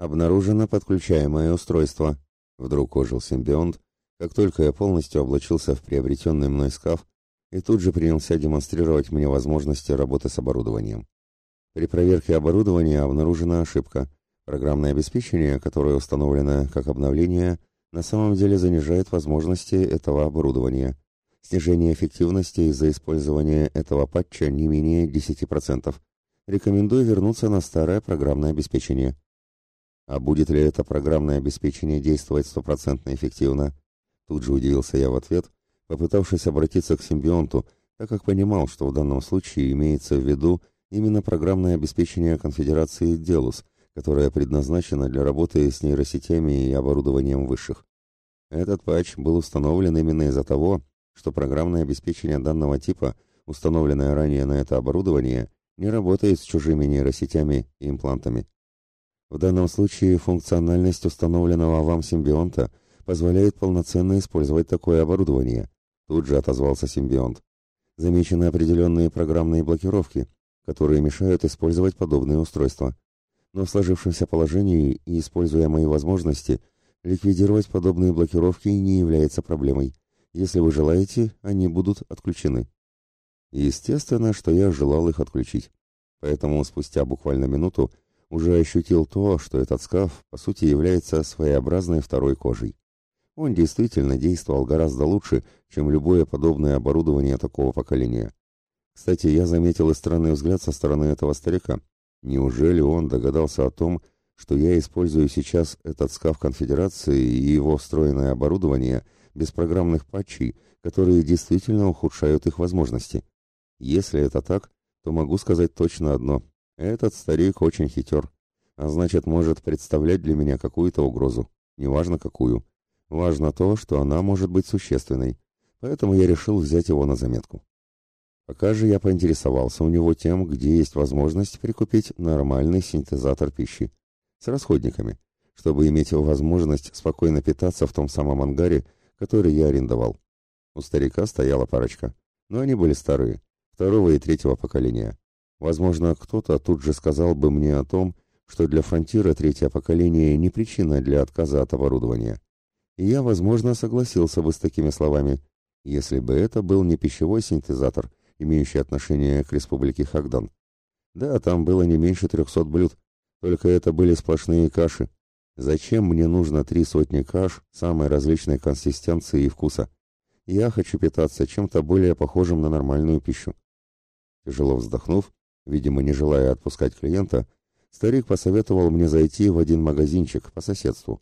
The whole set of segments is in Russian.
Обнаружено подключаемое устройство. Вдруг ожил симбионт, как только я полностью облачился в приобретенный мной скаф и тут же принялся демонстрировать мне возможности работы с оборудованием. При проверке оборудования обнаружена ошибка. Программное обеспечение, которое установлено как обновление, на самом деле занижает возможности этого оборудования. Снижение эффективности из-за использования этого патча не менее 10%. Рекомендую вернуться на старое программное обеспечение. А будет ли это программное обеспечение действовать стопроцентно эффективно? Тут же удивился я в ответ, попытавшись обратиться к симбионту, так как понимал, что в данном случае имеется в виду именно программное обеспечение конфедерации Делус, которое предназначено для работы с нейросетями и оборудованием высших. Этот патч был установлен именно из-за того, что программное обеспечение данного типа, установленное ранее на это оборудование, не работает с чужими нейросетями и имплантами. В данном случае функциональность установленного вам симбионта позволяет полноценно использовать такое оборудование, тут же отозвался симбионт. Замечены определенные программные блокировки, которые мешают использовать подобные устройства. Но в сложившемся положении и используя мои возможности, ликвидировать подобные блокировки не является проблемой. Если вы желаете, они будут отключены. Естественно, что я желал их отключить. Поэтому спустя буквально минуту уже ощутил то, что этот скаф, по сути, является своеобразной второй кожей. Он действительно действовал гораздо лучше, чем любое подобное оборудование такого поколения. Кстати, я заметил и странный взгляд со стороны этого старика. Неужели он догадался о том, что я использую сейчас этот скаф конфедерации и его встроенное оборудование без программных патчей, которые действительно ухудшают их возможности? Если это так, то могу сказать точно одно. Этот старик очень хитер, а значит может представлять для меня какую-то угрозу, неважно какую. Важно то, что она может быть существенной, поэтому я решил взять его на заметку. Пока же я поинтересовался у него тем, где есть возможность прикупить нормальный синтезатор пищи с расходниками, чтобы иметь возможность спокойно питаться в том самом ангаре, который я арендовал. У старика стояла парочка, но они были старые, второго и третьего поколения. Возможно, кто-то тут же сказал бы мне о том, что для фронтира третье поколение не причина для отказа от оборудования. И я, возможно, согласился бы с такими словами, если бы это был не пищевой синтезатор, имеющий отношение к республике Хагдан. Да, там было не меньше трехсот блюд, только это были сплошные каши. Зачем мне нужно три сотни каш самой различной консистенции и вкуса? Я хочу питаться чем-то более похожим на нормальную пищу. Тяжело вздохнув, видимо, не желая отпускать клиента, старик посоветовал мне зайти в один магазинчик по соседству,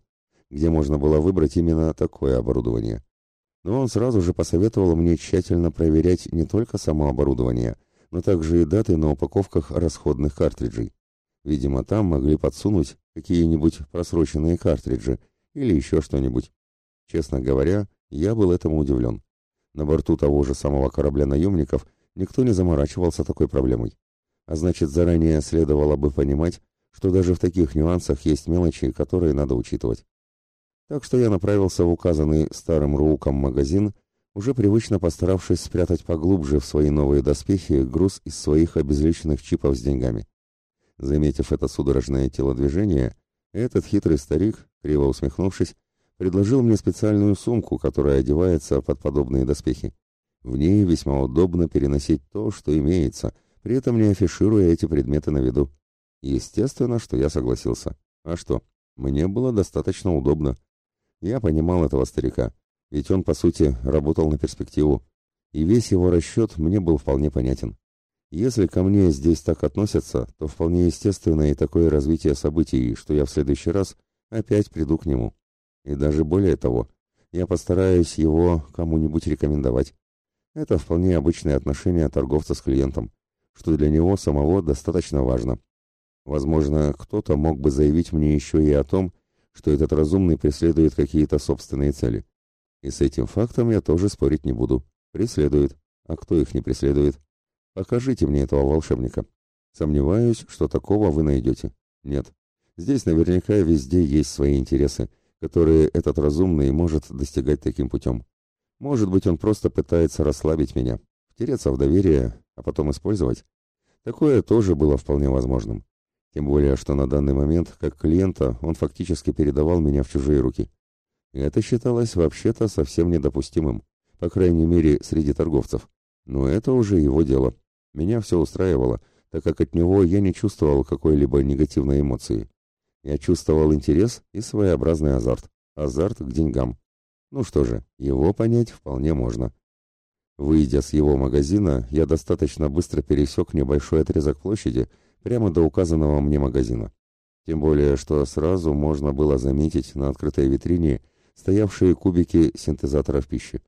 где можно было выбрать именно такое оборудование. Но он сразу же посоветовал мне тщательно проверять не только само оборудование, но также и даты на упаковках расходных картриджей. Видимо, там могли подсунуть какие-нибудь просроченные картриджи или еще что-нибудь. Честно говоря, я был этому удивлен. На борту того же самого корабля наемников никто не заморачивался такой проблемой. А значит, заранее следовало бы понимать, что даже в таких нюансах есть мелочи, которые надо учитывать. Так что я направился в указанный старым Рууком магазин, уже привычно постаравшись спрятать поглубже в свои новые доспехи груз из своих обезличенных чипов с деньгами. Заметив это судорожное телодвижение, этот хитрый старик, криво усмехнувшись, предложил мне специальную сумку, которая одевается под подобные доспехи. В ней весьма удобно переносить то, что имеется, при этом не афишируя эти предметы на виду. Естественно, что я согласился. А что? Мне было достаточно удобно. Я понимал этого старика, ведь он, по сути, работал на перспективу, и весь его расчет мне был вполне понятен. Если ко мне здесь так относятся, то вполне естественно и такое развитие событий, что я в следующий раз опять приду к нему. И даже более того, я постараюсь его кому-нибудь рекомендовать. Это вполне обычное отношение торговца с клиентом, что для него самого достаточно важно. Возможно, кто-то мог бы заявить мне еще и о том, что этот разумный преследует какие-то собственные цели. И с этим фактом я тоже спорить не буду. Преследует. А кто их не преследует? Покажите мне этого волшебника. Сомневаюсь, что такого вы найдете. Нет. Здесь наверняка везде есть свои интересы, которые этот разумный может достигать таким путем. Может быть, он просто пытается расслабить меня, втереться в доверие, а потом использовать. Такое тоже было вполне возможным. Тем более, что на данный момент, как клиента, он фактически передавал меня в чужие руки. И это считалось вообще-то совсем недопустимым, по крайней мере, среди торговцев. Но это уже его дело. Меня все устраивало, так как от него я не чувствовал какой-либо негативной эмоции. Я чувствовал интерес и своеобразный азарт. Азарт к деньгам. Ну что же, его понять вполне можно. Выйдя с его магазина, я достаточно быстро пересек небольшой отрезок площади прямо до указанного мне магазина. Тем более, что сразу можно было заметить на открытой витрине стоявшие кубики синтезаторов пищи.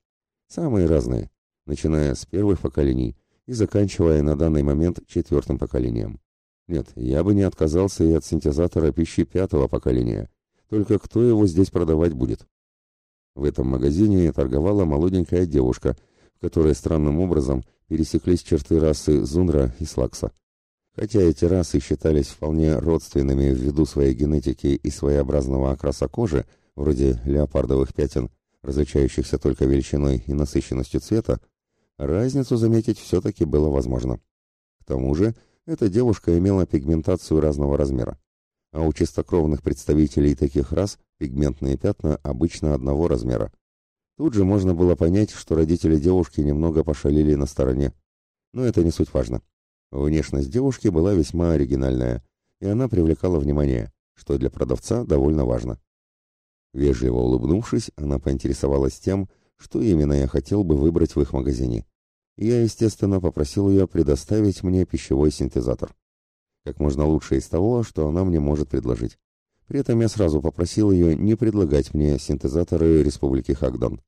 Самые разные, начиная с первых поколений и заканчивая на данный момент четвертым поколением. Нет, я бы не отказался и от синтезатора пищи пятого поколения. Только кто его здесь продавать будет? В этом магазине торговала молоденькая девушка, в которой странным образом пересеклись черты расы Зунра и Слакса. Хотя эти расы считались вполне родственными ввиду своей генетики и своеобразного окраса кожи, вроде леопардовых пятен, различающихся только величиной и насыщенностью цвета, разницу заметить все-таки было возможно. К тому же, эта девушка имела пигментацию разного размера, а у чистокровных представителей таких рас пигментные пятна обычно одного размера. Тут же можно было понять, что родители девушки немного пошалили на стороне. Но это не суть важно. Внешность девушки была весьма оригинальная, и она привлекала внимание, что для продавца довольно важно. Вежливо улыбнувшись, она поинтересовалась тем, что именно я хотел бы выбрать в их магазине. Я, естественно, попросил ее предоставить мне пищевой синтезатор. Как можно лучше из того, что она мне может предложить. При этом я сразу попросил ее не предлагать мне синтезаторы Республики Хагдан,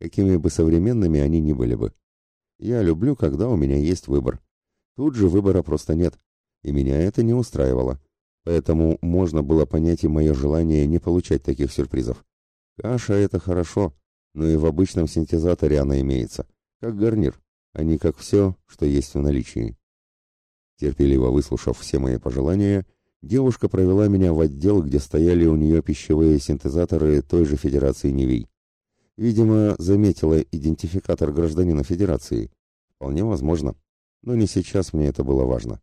какими бы современными они ни были бы. Я люблю, когда у меня есть выбор. Тут же выбора просто нет, и меня это не устраивало. Поэтому можно было понять и мое желание не получать таких сюрпризов. Каша — это хорошо, но и в обычном синтезаторе она имеется, как гарнир, а не как все, что есть в наличии. Терпеливо выслушав все мои пожелания, девушка провела меня в отдел, где стояли у нее пищевые синтезаторы той же Федерации Невей. Видимо, заметила идентификатор гражданина Федерации. Вполне возможно. Но не сейчас мне это было важно.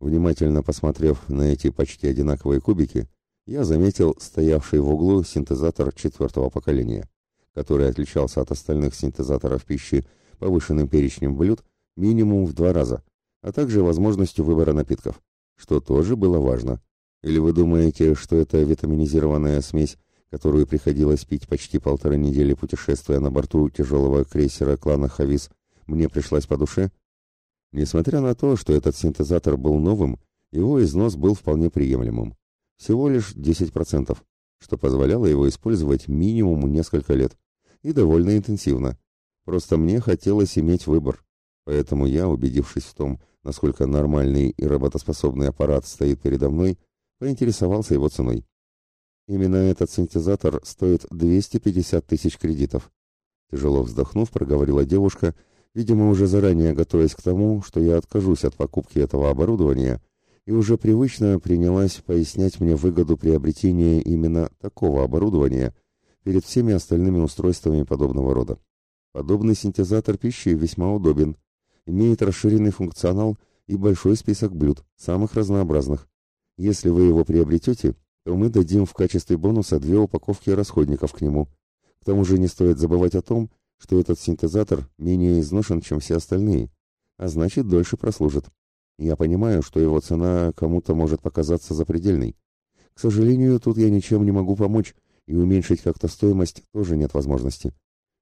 Внимательно посмотрев на эти почти одинаковые кубики, я заметил стоявший в углу синтезатор четвертого поколения, который отличался от остальных синтезаторов пищи повышенным перечнем блюд минимум в два раза, а также возможностью выбора напитков, что тоже было важно. Или вы думаете, что это витаминизированная смесь, которую приходилось пить почти полторы недели путешествия на борту тяжелого крейсера клана Хавис, мне пришлась по душе? Несмотря на то, что этот синтезатор был новым, его износ был вполне приемлемым. Всего лишь 10%, что позволяло его использовать минимум несколько лет. И довольно интенсивно. Просто мне хотелось иметь выбор. Поэтому я, убедившись в том, насколько нормальный и работоспособный аппарат стоит передо мной, поинтересовался его ценой. Именно этот синтезатор стоит 250 тысяч кредитов. Тяжело вздохнув, проговорила девушка видимо, уже заранее готовясь к тому, что я откажусь от покупки этого оборудования, и уже привычно принялась пояснять мне выгоду приобретения именно такого оборудования перед всеми остальными устройствами подобного рода. Подобный синтезатор пищи весьма удобен, имеет расширенный функционал и большой список блюд, самых разнообразных. Если вы его приобретете, то мы дадим в качестве бонуса две упаковки расходников к нему. К тому же не стоит забывать о том, что этот синтезатор менее изношен, чем все остальные, а значит, дольше прослужит. Я понимаю, что его цена кому-то может показаться запредельной. К сожалению, тут я ничем не могу помочь, и уменьшить как-то стоимость тоже нет возможности.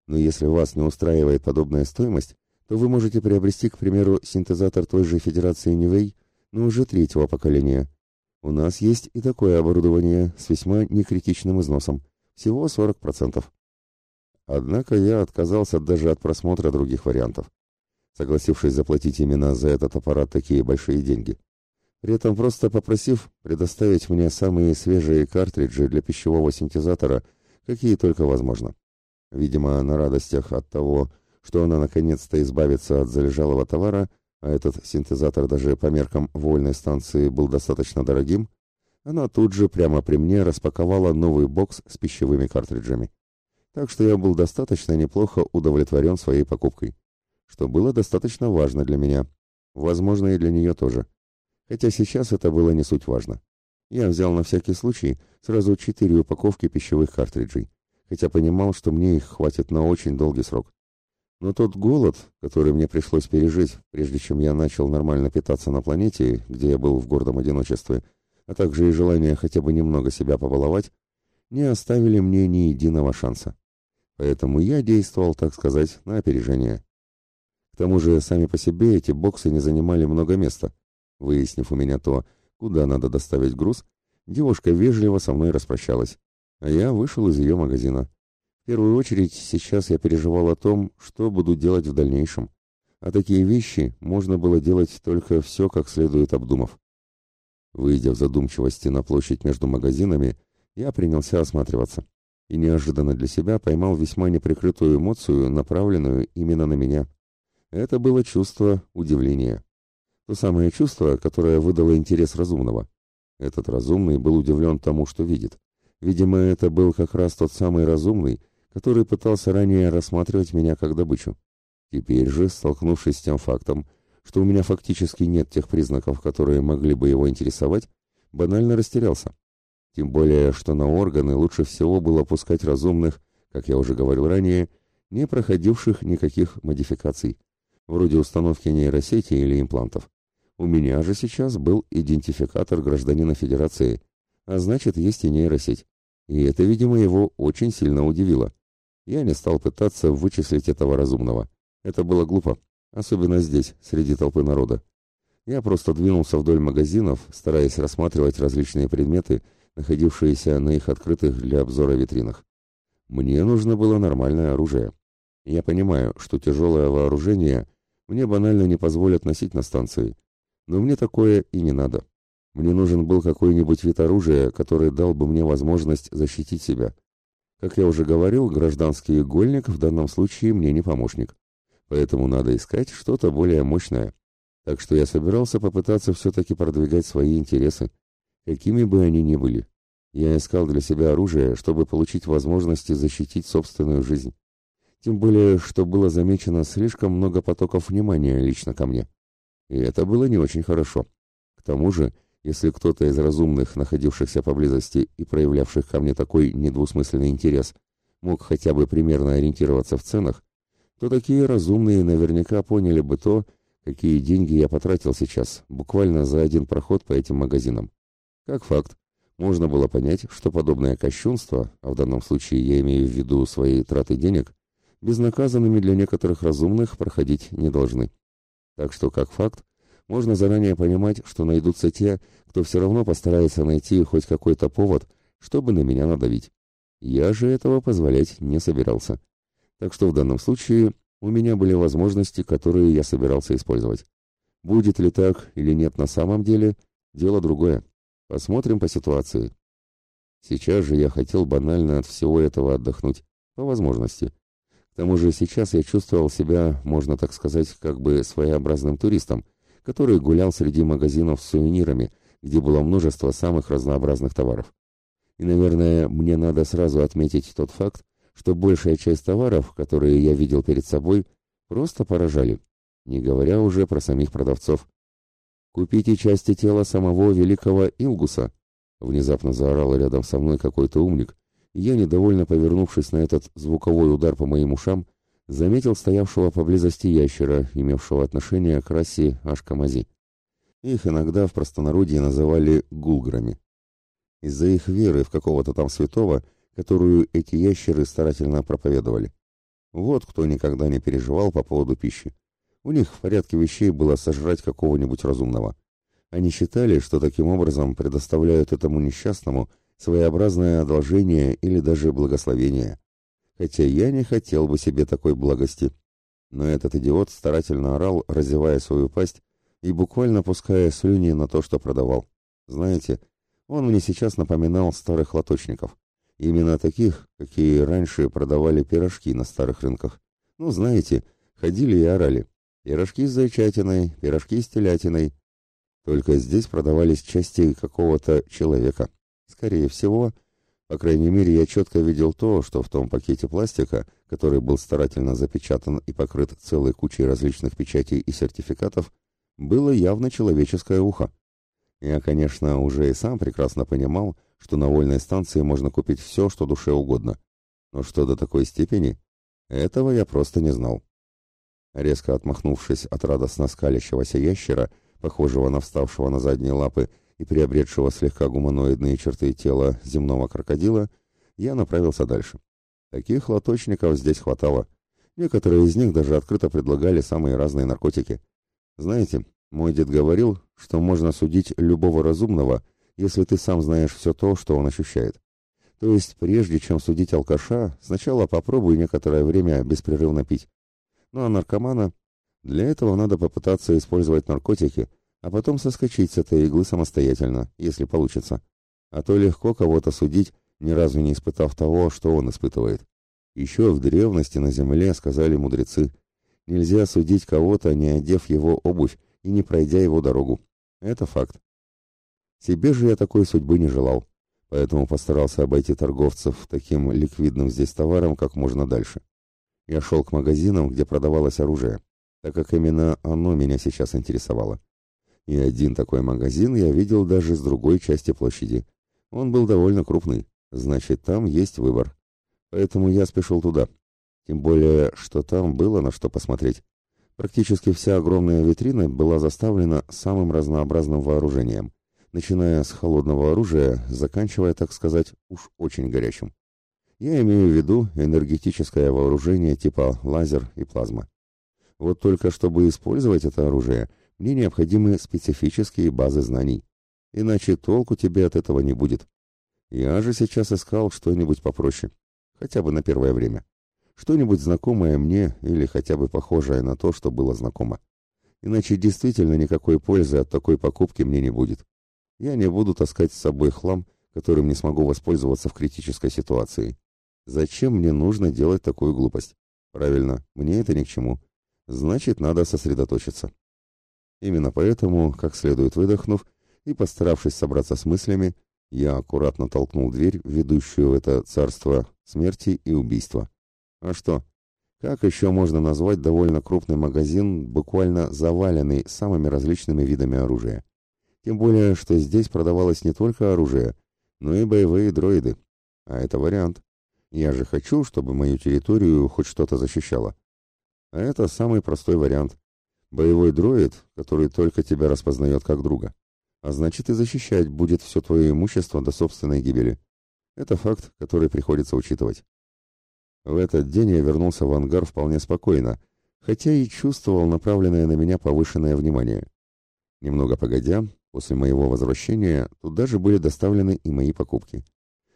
Но если вас не устраивает подобная стоимость, то вы можете приобрести, к примеру, синтезатор той же Федерации Нивей, но уже третьего поколения. У нас есть и такое оборудование с весьма некритичным износом, всего 40%. Однако я отказался даже от просмотра других вариантов, согласившись заплатить именно за этот аппарат такие большие деньги. При этом просто попросив предоставить мне самые свежие картриджи для пищевого синтезатора, какие только возможно. Видимо, на радостях от того, что она наконец-то избавится от залежалого товара, а этот синтезатор даже по меркам вольной станции был достаточно дорогим, она тут же прямо при мне распаковала новый бокс с пищевыми картриджами так что я был достаточно неплохо удовлетворен своей покупкой, что было достаточно важно для меня, возможно, и для нее тоже. Хотя сейчас это было не суть важно. Я взял на всякий случай сразу четыре упаковки пищевых картриджей, хотя понимал, что мне их хватит на очень долгий срок. Но тот голод, который мне пришлось пережить, прежде чем я начал нормально питаться на планете, где я был в гордом одиночестве, а также и желание хотя бы немного себя побаловать, не оставили мне ни единого шанса. Поэтому я действовал, так сказать, на опережение. К тому же, сами по себе эти боксы не занимали много места. Выяснив у меня то, куда надо доставить груз, девушка вежливо со мной распрощалась, а я вышел из ее магазина. В первую очередь сейчас я переживал о том, что буду делать в дальнейшем. А такие вещи можно было делать только все как следует обдумав. Выйдя в задумчивости на площадь между магазинами, я принялся осматриваться. И неожиданно для себя поймал весьма неприкрытую эмоцию, направленную именно на меня. Это было чувство удивления. То самое чувство, которое выдало интерес разумного. Этот разумный был удивлен тому, что видит. Видимо, это был как раз тот самый разумный, который пытался ранее рассматривать меня как добычу. Теперь же, столкнувшись с тем фактом, что у меня фактически нет тех признаков, которые могли бы его интересовать, банально растерялся. Тем более, что на органы лучше всего было пускать разумных, как я уже говорил ранее, не проходивших никаких модификаций, вроде установки нейросети или имплантов. У меня же сейчас был идентификатор гражданина Федерации, а значит, есть и нейросеть. И это, видимо, его очень сильно удивило. Я не стал пытаться вычислить этого разумного. Это было глупо, особенно здесь, среди толпы народа. Я просто двинулся вдоль магазинов, стараясь рассматривать различные предметы, находившиеся на их открытых для обзора витринах. Мне нужно было нормальное оружие. Я понимаю, что тяжелое вооружение мне банально не позволят носить на станции, но мне такое и не надо. Мне нужен был какой-нибудь вид оружия, который дал бы мне возможность защитить себя. Как я уже говорил, гражданский игольник в данном случае мне не помощник. Поэтому надо искать что-то более мощное. Так что я собирался попытаться все-таки продвигать свои интересы, какими бы они ни были. Я искал для себя оружие, чтобы получить возможности защитить собственную жизнь. Тем более, что было замечено слишком много потоков внимания лично ко мне. И это было не очень хорошо. К тому же, если кто-то из разумных, находившихся поблизости и проявлявших ко мне такой недвусмысленный интерес, мог хотя бы примерно ориентироваться в ценах, то такие разумные наверняка поняли бы то, какие деньги я потратил сейчас, буквально за один проход по этим магазинам. Как факт, можно было понять, что подобное кощунство, а в данном случае я имею в виду свои траты денег, безнаказанными для некоторых разумных проходить не должны. Так что, как факт, можно заранее понимать, что найдутся те, кто все равно постарается найти хоть какой-то повод, чтобы на меня надавить. Я же этого позволять не собирался. Так что в данном случае у меня были возможности, которые я собирался использовать. Будет ли так или нет на самом деле, дело другое. Посмотрим по ситуации. Сейчас же я хотел банально от всего этого отдохнуть, по возможности. К тому же сейчас я чувствовал себя, можно так сказать, как бы своеобразным туристом, который гулял среди магазинов с сувенирами, где было множество самых разнообразных товаров. И, наверное, мне надо сразу отметить тот факт, что большая часть товаров, которые я видел перед собой, просто поражали, не говоря уже про самих продавцов. «Купите части тела самого великого Илгуса!» Внезапно заорал рядом со мной какой-то умник, и я, недовольно повернувшись на этот звуковой удар по моим ушам, заметил стоявшего поблизости ящера, имевшего отношение к расе Ашкамази. Их иногда в простонародье называли гулграми. Из-за их веры в какого-то там святого, которую эти ящеры старательно проповедовали. Вот кто никогда не переживал по поводу пищи. У них в порядке вещей было сожрать какого-нибудь разумного. Они считали, что таким образом предоставляют этому несчастному своеобразное одолжение или даже благословение хотя я не хотел бы себе такой благости. Но этот идиот старательно орал, разевая свою пасть и буквально пуская слюни на то, что продавал. Знаете, он мне сейчас напоминал старых лоточников. Именно таких, какие раньше продавали пирожки на старых рынках. Ну, знаете, ходили и орали. Пирожки с зайчатиной, пирожки с телятиной. Только здесь продавались части какого-то человека. Скорее всего, по крайней мере, я четко видел то, что в том пакете пластика, который был старательно запечатан и покрыт целой кучей различных печатей и сертификатов, было явно человеческое ухо. Я, конечно, уже и сам прекрасно понимал, что на вольной станции можно купить все, что душе угодно. Но что до такой степени, этого я просто не знал. Резко отмахнувшись от радостно скалящегося ящера, похожего на вставшего на задние лапы и приобретшего слегка гуманоидные черты тела земного крокодила, я направился дальше. Таких лоточников здесь хватало. Некоторые из них даже открыто предлагали самые разные наркотики. Знаете, мой дед говорил, что можно судить любого разумного, если ты сам знаешь все то, что он ощущает. То есть, прежде чем судить алкаша, сначала попробуй некоторое время беспрерывно пить. Ну а наркомана... Для этого надо попытаться использовать наркотики, а потом соскочить с этой иглы самостоятельно, если получится. А то легко кого-то судить, ни разу не испытав того, что он испытывает. Еще в древности на земле сказали мудрецы, нельзя судить кого-то, не одев его обувь и не пройдя его дорогу. Это факт. Себе же я такой судьбы не желал, поэтому постарался обойти торговцев таким ликвидным здесь товаром как можно дальше. Я шел к магазинам, где продавалось оружие, так как именно оно меня сейчас интересовало. И один такой магазин я видел даже с другой части площади. Он был довольно крупный, значит, там есть выбор. Поэтому я спешил туда. Тем более, что там было на что посмотреть. Практически вся огромная витрина была заставлена самым разнообразным вооружением, начиная с холодного оружия, заканчивая, так сказать, уж очень горячим. Я имею в виду энергетическое вооружение типа лазер и плазма. Вот только чтобы использовать это оружие, мне необходимы специфические базы знаний. Иначе толку тебе от этого не будет. Я же сейчас искал что-нибудь попроще, хотя бы на первое время что-нибудь знакомое мне или хотя бы похожее на то, что было знакомо. Иначе действительно никакой пользы от такой покупки мне не будет. Я не буду таскать с собой хлам, которым не смогу воспользоваться в критической ситуации. Зачем мне нужно делать такую глупость? Правильно, мне это ни к чему. Значит, надо сосредоточиться. Именно поэтому, как следует выдохнув и постаравшись собраться с мыслями, я аккуратно толкнул дверь, ведущую в это царство смерти и убийства. А что? Как еще можно назвать довольно крупный магазин, буквально заваленный самыми различными видами оружия? Тем более, что здесь продавалось не только оружие, но и боевые дроиды. А это вариант. Я же хочу, чтобы мою территорию хоть что-то защищало. А это самый простой вариант. Боевой дроид, который только тебя распознает как друга. А значит и защищать будет все твое имущество до собственной гибели. Это факт, который приходится учитывать. В этот день я вернулся в ангар вполне спокойно, хотя и чувствовал направленное на меня повышенное внимание. Немного погодя, после моего возвращения, туда же были доставлены и мои покупки.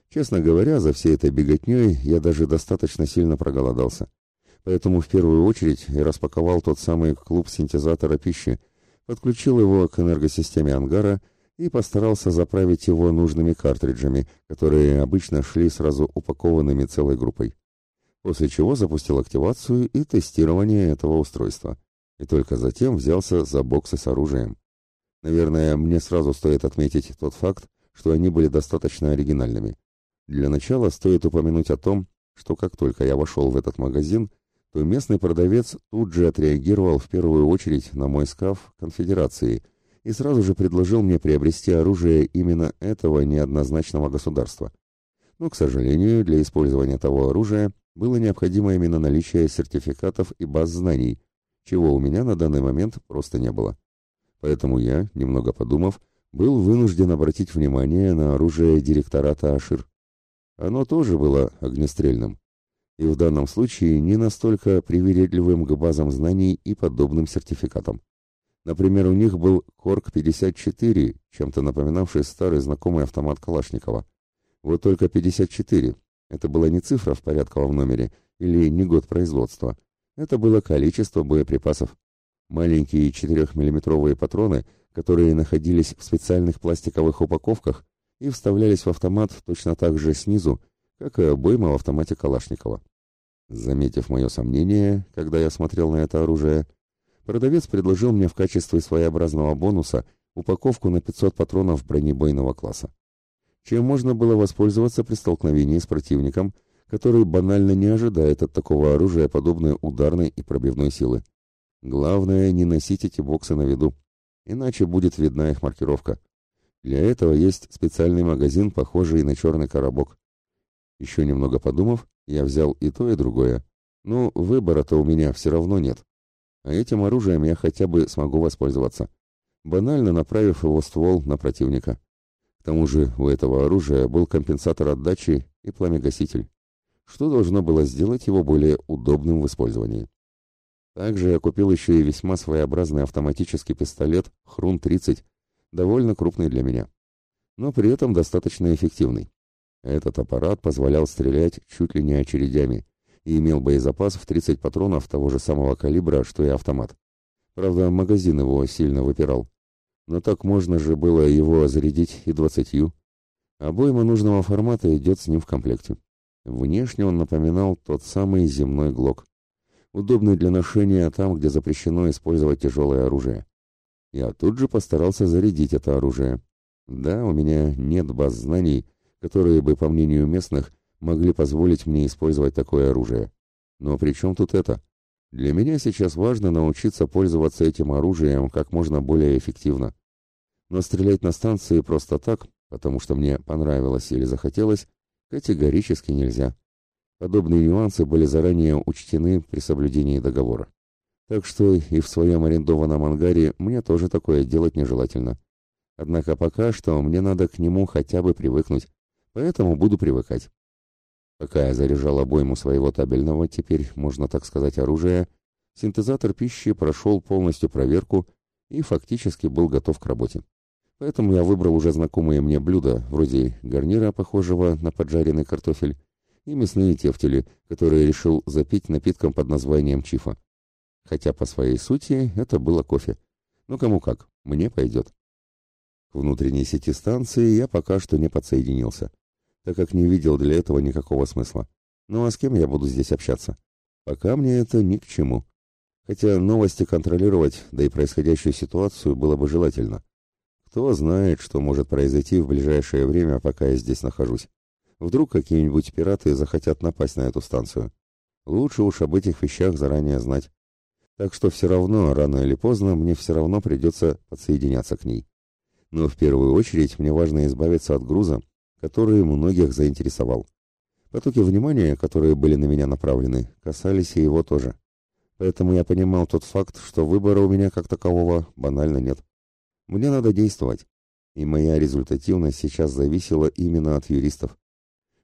Честно говоря, за всей этой беготней я даже достаточно сильно проголодался. Поэтому в первую очередь я распаковал тот самый клуб синтезатора пищи, подключил его к энергосистеме ангара и постарался заправить его нужными картриджами, которые обычно шли сразу упакованными целой группой после чего запустил активацию и тестирование этого устройства. И только затем взялся за боксы с оружием. Наверное, мне сразу стоит отметить тот факт, что они были достаточно оригинальными. Для начала стоит упомянуть о том, что как только я вошел в этот магазин, то местный продавец тут же отреагировал в первую очередь на мой скаф конфедерации и сразу же предложил мне приобрести оружие именно этого неоднозначного государства. Но, к сожалению, для использования того оружия было необходимо именно наличие сертификатов и баз знаний, чего у меня на данный момент просто не было. Поэтому я, немного подумав, был вынужден обратить внимание на оружие директората Ашир. Оно тоже было огнестрельным, и в данном случае не настолько привередливым к базам знаний и подобным сертификатам. Например, у них был Корк-54, чем-то напоминавший старый знакомый автомат Калашникова. Вот только 54, это была не цифра в порядковом номере или не год производства. Это было количество боеприпасов. Маленькие 4-миллиметровые патроны, которые находились в специальных пластиковых упаковках и вставлялись в автомат точно так же снизу, как и обойма в автомате Калашникова. Заметив мое сомнение, когда я смотрел на это оружие, продавец предложил мне в качестве своеобразного бонуса упаковку на 500 патронов бронебойного класса чем можно было воспользоваться при столкновении с противником, который банально не ожидает от такого оружия подобной ударной и пробивной силы. Главное не носить эти боксы на виду, иначе будет видна их маркировка. Для этого есть специальный магазин, похожий на черный коробок. Еще немного подумав, я взял и то, и другое. Ну, выбора-то у меня все равно нет. А этим оружием я хотя бы смогу воспользоваться, банально направив его ствол на противника. К тому же у этого оружия был компенсатор отдачи и пламегаситель, что должно было сделать его более удобным в использовании. Также я купил еще и весьма своеобразный автоматический пистолет Хрун-30, довольно крупный для меня, но при этом достаточно эффективный. Этот аппарат позволял стрелять чуть ли не очередями и имел боезапас в 30 патронов того же самого калибра, что и автомат. Правда, магазин его сильно выпирал. Но так можно же было его зарядить и двадцатью. Обойма нужного формата идет с ним в комплекте. Внешне он напоминал тот самый земной глок. Удобный для ношения там, где запрещено использовать тяжелое оружие. Я тут же постарался зарядить это оружие. Да, у меня нет баз знаний, которые бы, по мнению местных, могли позволить мне использовать такое оружие. Но при чем тут это? Для меня сейчас важно научиться пользоваться этим оружием как можно более эффективно. Но стрелять на станции просто так, потому что мне понравилось или захотелось, категорически нельзя. Подобные нюансы были заранее учтены при соблюдении договора. Так что и в своем арендованном ангаре мне тоже такое делать нежелательно. Однако пока что мне надо к нему хотя бы привыкнуть, поэтому буду привыкать. Пока я заряжал обойму своего табельного, теперь, можно так сказать, оружия, синтезатор пищи прошел полностью проверку и фактически был готов к работе. Поэтому я выбрал уже знакомые мне блюда, вроде гарнира, похожего на поджаренный картофель, и мясные тефтели, которые решил запить напитком под названием чифа. Хотя по своей сути это было кофе. Ну кому как, мне пойдет. К внутренней сети станции я пока что не подсоединился так как не видел для этого никакого смысла. Ну а с кем я буду здесь общаться? Пока мне это ни к чему. Хотя новости контролировать, да и происходящую ситуацию было бы желательно. Кто знает, что может произойти в ближайшее время, пока я здесь нахожусь. Вдруг какие-нибудь пираты захотят напасть на эту станцию. Лучше уж об этих вещах заранее знать. Так что все равно, рано или поздно, мне все равно придется подсоединяться к ней. Но в первую очередь мне важно избавиться от груза, который многих заинтересовал. Потоки внимания, которые были на меня направлены, касались и его тоже. Поэтому я понимал тот факт, что выбора у меня как такового банально нет. Мне надо действовать, и моя результативность сейчас зависела именно от юристов.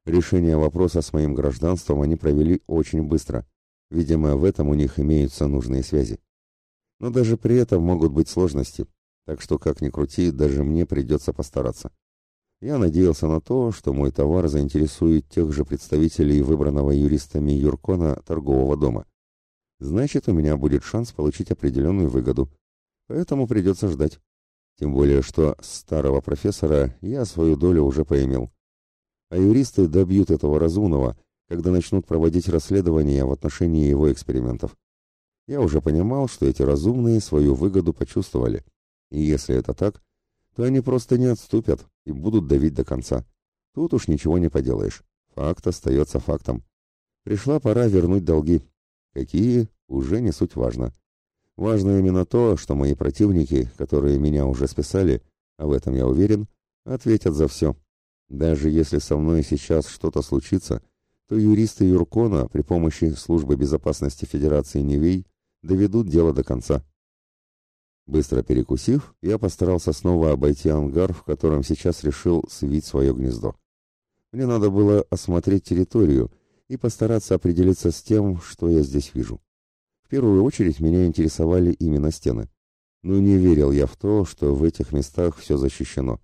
Решение вопроса с моим гражданством они провели очень быстро. Видимо, в этом у них имеются нужные связи. Но даже при этом могут быть сложности, так что как ни крути, даже мне придется постараться. Я надеялся на то, что мой товар заинтересует тех же представителей выбранного юристами Юркона торгового дома. Значит, у меня будет шанс получить определенную выгоду. Поэтому придется ждать. Тем более, что старого профессора я свою долю уже поимел. А юристы добьют этого разумного, когда начнут проводить расследования в отношении его экспериментов. Я уже понимал, что эти разумные свою выгоду почувствовали. И если это так, то они просто не отступят и будут давить до конца. Тут уж ничего не поделаешь. Факт остается фактом. Пришла пора вернуть долги. Какие, уже не суть важно. Важно именно то, что мои противники, которые меня уже списали, а в этом я уверен, ответят за все. Даже если со мной сейчас что-то случится, то юристы Юркона при помощи Службы безопасности Федерации Невей доведут дело до конца. Быстро перекусив, я постарался снова обойти ангар, в котором сейчас решил свить свое гнездо. Мне надо было осмотреть территорию и постараться определиться с тем, что я здесь вижу. В первую очередь меня интересовали именно стены. Но не верил я в то, что в этих местах все защищено.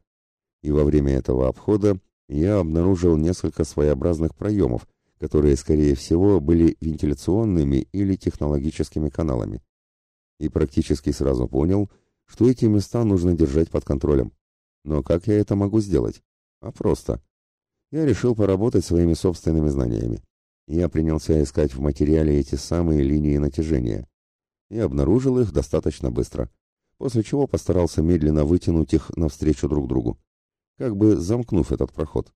И во время этого обхода я обнаружил несколько своеобразных проемов, которые, скорее всего, были вентиляционными или технологическими каналами и практически сразу понял, что эти места нужно держать под контролем. Но как я это могу сделать? А просто. Я решил поработать своими собственными знаниями. Я принялся искать в материале эти самые линии натяжения. И обнаружил их достаточно быстро, после чего постарался медленно вытянуть их навстречу друг другу, как бы замкнув этот проход.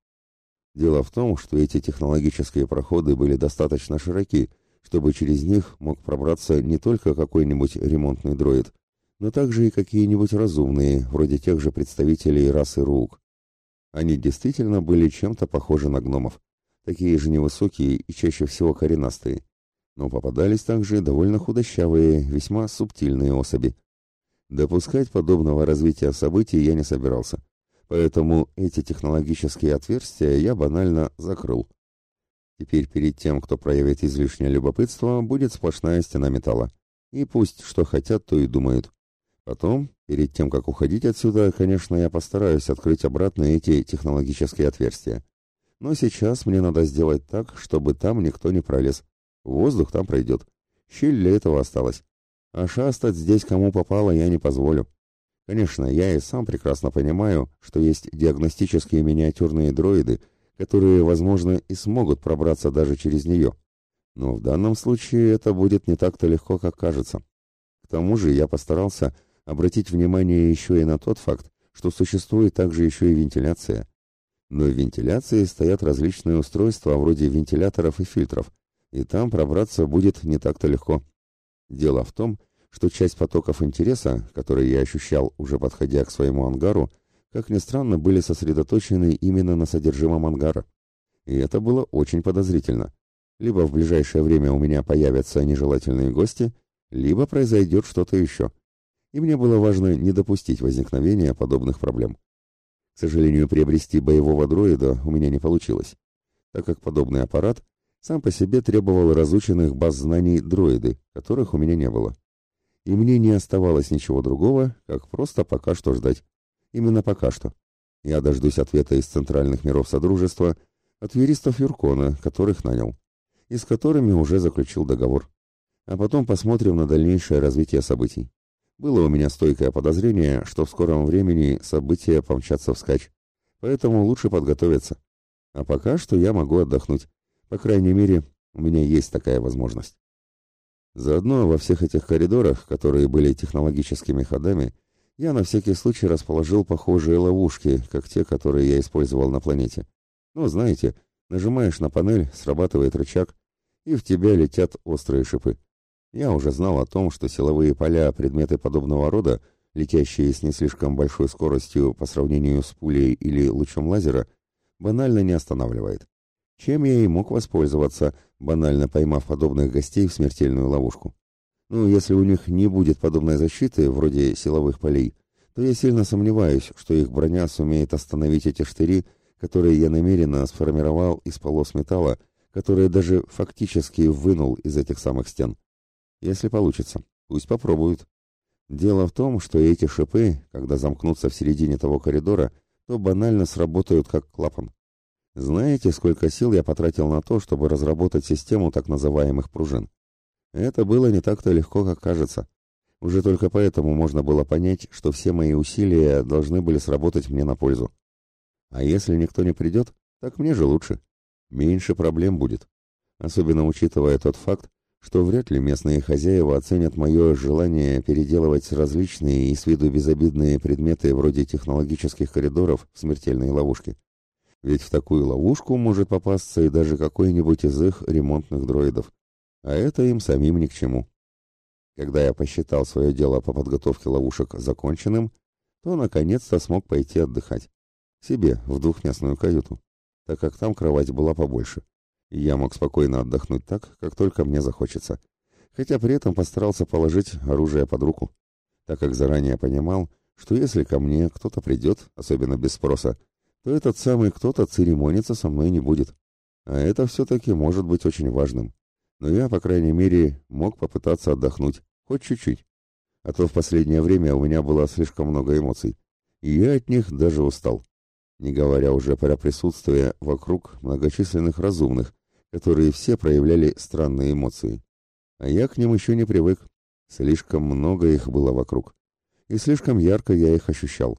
Дело в том, что эти технологические проходы были достаточно широки, чтобы через них мог пробраться не только какой-нибудь ремонтный дроид, но также и какие-нибудь разумные, вроде тех же представителей расы Рук. Они действительно были чем-то похожи на гномов, такие же невысокие и чаще всего коренастые. Но попадались также довольно худощавые, весьма субтильные особи. Допускать подобного развития событий я не собирался, поэтому эти технологические отверстия я банально закрыл. Теперь перед тем, кто проявит излишнее любопытство, будет сплошная стена металла. И пусть что хотят, то и думают. Потом, перед тем, как уходить отсюда, конечно, я постараюсь открыть обратно эти технологические отверстия. Но сейчас мне надо сделать так, чтобы там никто не пролез. Воздух там пройдет. Щель для этого осталась. А шастать здесь кому попало я не позволю. Конечно, я и сам прекрасно понимаю, что есть диагностические миниатюрные дроиды, которые, возможно, и смогут пробраться даже через нее. Но в данном случае это будет не так-то легко, как кажется. К тому же я постарался обратить внимание еще и на тот факт, что существует также еще и вентиляция. Но в вентиляции стоят различные устройства вроде вентиляторов и фильтров, и там пробраться будет не так-то легко. Дело в том, что часть потоков интереса, которые я ощущал, уже подходя к своему ангару, как ни странно, были сосредоточены именно на содержимом ангара. И это было очень подозрительно. Либо в ближайшее время у меня появятся нежелательные гости, либо произойдет что-то еще. И мне было важно не допустить возникновения подобных проблем. К сожалению, приобрести боевого дроида у меня не получилось, так как подобный аппарат сам по себе требовал разученных баз знаний дроиды, которых у меня не было. И мне не оставалось ничего другого, как просто пока что ждать. Именно пока что. Я дождусь ответа из центральных миров Содружества от юристов Юркона, которых нанял, и с которыми уже заключил договор. А потом посмотрим на дальнейшее развитие событий. Было у меня стойкое подозрение, что в скором времени события помчатся вскачь, поэтому лучше подготовиться. А пока что я могу отдохнуть. По крайней мере, у меня есть такая возможность. Заодно во всех этих коридорах, которые были технологическими ходами, я на всякий случай расположил похожие ловушки, как те, которые я использовал на планете. Ну, знаете, нажимаешь на панель, срабатывает рычаг, и в тебя летят острые шипы. Я уже знал о том, что силовые поля, предметы подобного рода, летящие с не слишком большой скоростью по сравнению с пулей или лучом лазера, банально не останавливает. Чем я и мог воспользоваться, банально поймав подобных гостей в смертельную ловушку. Ну, если у них не будет подобной защиты, вроде силовых полей, то я сильно сомневаюсь, что их броня сумеет остановить эти штыри, которые я намеренно сформировал из полос металла, которые даже фактически вынул из этих самых стен. Если получится, пусть попробуют. Дело в том, что эти шипы, когда замкнутся в середине того коридора, то банально сработают как клапан. Знаете, сколько сил я потратил на то, чтобы разработать систему так называемых пружин? Это было не так-то легко, как кажется. Уже только поэтому можно было понять, что все мои усилия должны были сработать мне на пользу. А если никто не придет, так мне же лучше. Меньше проблем будет. Особенно учитывая тот факт, что вряд ли местные хозяева оценят мое желание переделывать различные и с виду безобидные предметы вроде технологических коридоров в смертельные ловушки. Ведь в такую ловушку может попасться и даже какой-нибудь из их ремонтных дроидов а это им самим ни к чему. Когда я посчитал свое дело по подготовке ловушек законченным, то наконец-то смог пойти отдыхать. Себе, в двухместную каюту, так как там кровать была побольше. И я мог спокойно отдохнуть так, как только мне захочется. Хотя при этом постарался положить оружие под руку, так как заранее понимал, что если ко мне кто-то придет, особенно без спроса, то этот самый кто-то церемониться со мной не будет. А это все-таки может быть очень важным но я, по крайней мере, мог попытаться отдохнуть, хоть чуть-чуть. А то в последнее время у меня было слишком много эмоций, и я от них даже устал. Не говоря уже про присутствие вокруг многочисленных разумных, которые все проявляли странные эмоции. А я к ним еще не привык. Слишком много их было вокруг. И слишком ярко я их ощущал.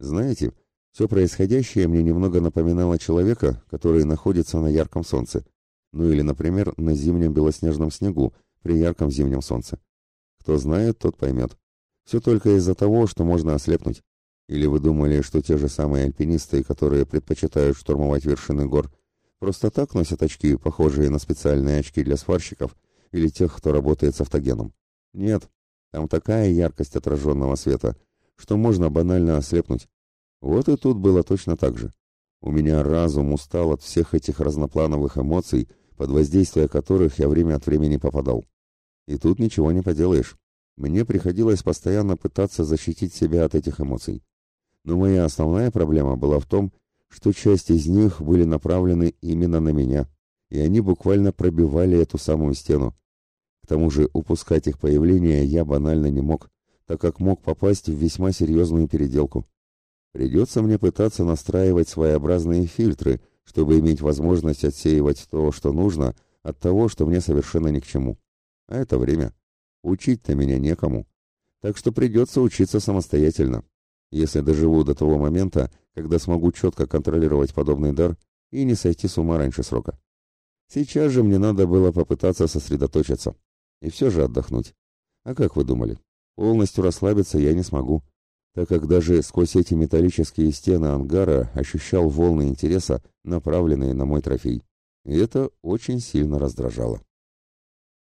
Знаете, все происходящее мне немного напоминало человека, который находится на ярком солнце, ну или, например, на зимнем белоснежном снегу при ярком зимнем солнце. Кто знает, тот поймет. Все только из-за того, что можно ослепнуть. Или вы думали, что те же самые альпинисты, которые предпочитают штурмовать вершины гор, просто так носят очки, похожие на специальные очки для сварщиков или тех, кто работает с автогеном? Нет. Там такая яркость отраженного света, что можно банально ослепнуть. Вот и тут было точно так же. У меня разум устал от всех этих разноплановых эмоций, под воздействие которых я время от времени попадал. И тут ничего не поделаешь. Мне приходилось постоянно пытаться защитить себя от этих эмоций. Но моя основная проблема была в том, что часть из них были направлены именно на меня, и они буквально пробивали эту самую стену. К тому же упускать их появление я банально не мог, так как мог попасть в весьма серьезную переделку. Придется мне пытаться настраивать своеобразные фильтры, чтобы иметь возможность отсеивать то, что нужно, от того, что мне совершенно ни к чему. А это время. Учить-то меня некому. Так что придется учиться самостоятельно, если доживу до того момента, когда смогу четко контролировать подобный дар и не сойти с ума раньше срока. Сейчас же мне надо было попытаться сосредоточиться и все же отдохнуть. А как вы думали? Полностью расслабиться я не смогу, так как даже сквозь эти металлические стены ангара ощущал волны интереса, направленные на мой трофей. И это очень сильно раздражало.